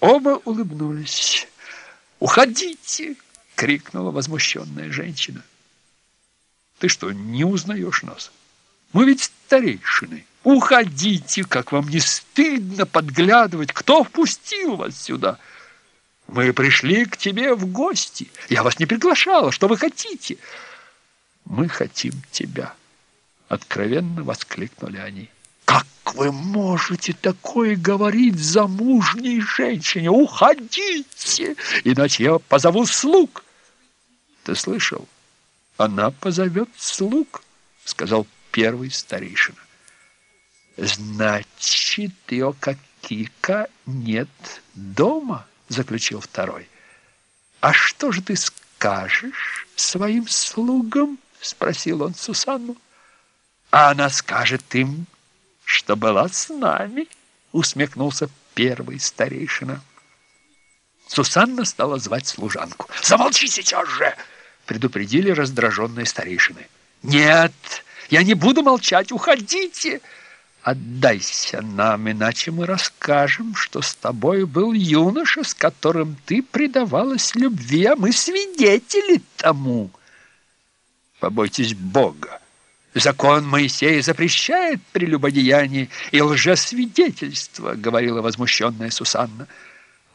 Оба улыбнулись. «Уходите!» — крикнула возмущенная женщина. «Ты что, не узнаешь нас? Мы ведь старейшины. Уходите, как вам не стыдно подглядывать, кто впустил вас сюда?» Мы пришли к тебе в гости. Я вас не приглашала. Что вы хотите? Мы хотим тебя. Откровенно воскликнули они. Как вы можете такое говорить замужней женщине? Уходите, иначе я позову слуг. Ты слышал? Она позовет слуг, сказал первый старейшина. Значит, ее Кика нет дома? заключил второй. «А что же ты скажешь своим слугам?» спросил он Сусанну. «А она скажет им, что была с нами», усмехнулся первый старейшина. Сусанна стала звать служанку. «Замолчи сейчас же!» предупредили раздраженные старейшины. «Нет, я не буду молчать, уходите!» Отдайся нам, иначе мы расскажем, что с тобой был юноша, с которым ты предавалась любви, а мы свидетели тому. Побойтесь Бога. Закон Моисея запрещает прелюбодеяние и лжесвидетельство, говорила возмущенная Сусанна.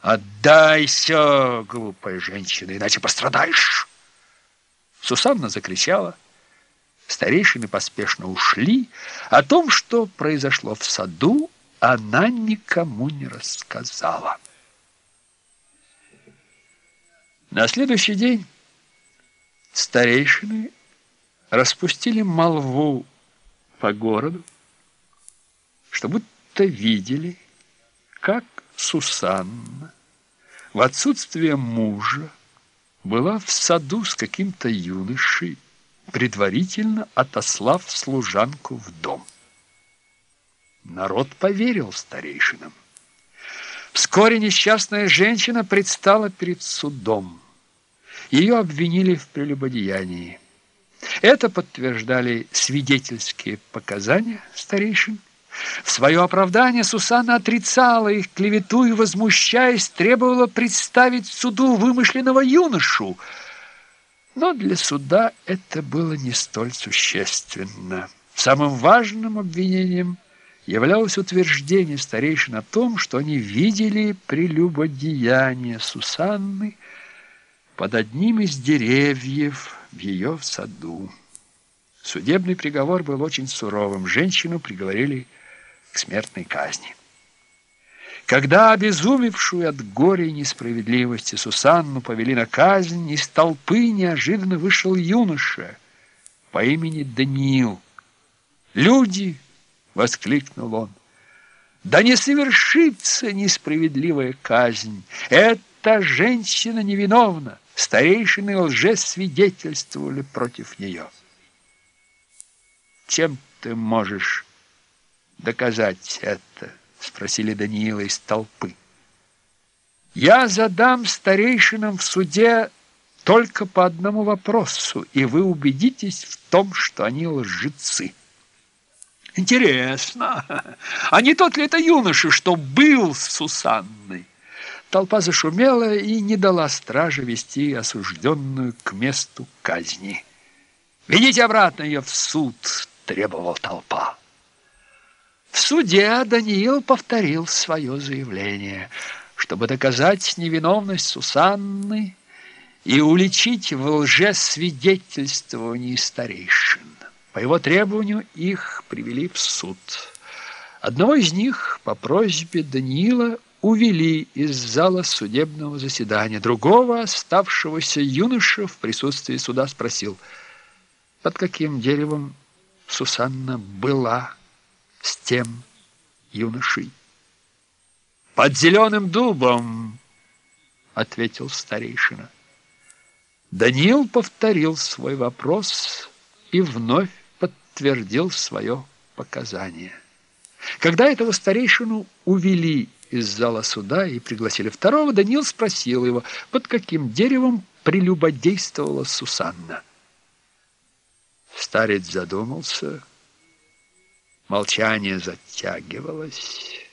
Отдайся, глупая женщина, иначе пострадаешь. Сусанна закричала. Старейшины поспешно ушли. О том, что произошло в саду, она никому не рассказала. На следующий день старейшины распустили молву по городу, что будто видели, как Сусанна в отсутствие мужа была в саду с каким-то юношей, предварительно отослав служанку в дом. Народ поверил старейшинам. Вскоре несчастная женщина предстала перед судом. Ее обвинили в прелюбодеянии. Это подтверждали свидетельские показания старейшин. В свое оправдание Сусана отрицала их клевету и, возмущаясь, требовала представить суду вымышленного юношу – но для суда это было не столь существенно. Самым важным обвинением являлось утверждение старейшин о том, что они видели прелюбодеяние Сусанны под одним из деревьев в ее саду. Судебный приговор был очень суровым. Женщину приговорили к смертной казни. Когда обезумевшую от горя и несправедливости Сусанну повели на казнь, из толпы неожиданно вышел юноша по имени Даниил. «Люди!» — воскликнул он. «Да не совершится несправедливая казнь! Эта женщина невиновна! Старейшины лжесвидетельствовали против нее!» «Чем ты можешь доказать это?» спросили Даниила из толпы. Я задам старейшинам в суде только по одному вопросу, и вы убедитесь в том, что они лжецы. Интересно, а не тот ли это юноша, что был с Сусанной? Толпа зашумела и не дала страже вести осужденную к месту казни. «Ведите обратно ее в суд!» – требовала толпа. В суде Даниил повторил свое заявление, чтобы доказать невиновность Сусанны и уличить в лжесвидетельствовании старейшин. По его требованию их привели в суд. Одного из них по просьбе Даниила увели из зала судебного заседания. Другого, оставшегося юноша в присутствии суда, спросил, под каким деревом Сусанна была с тем юношей. «Под зеленым дубом!» — ответил старейшина. Даниил повторил свой вопрос и вновь подтвердил свое показание. Когда этого старейшину увели из зала суда и пригласили второго, Даниил спросил его, под каким деревом прелюбодействовала Сусанна. Старец задумался — Молчание затягивалось.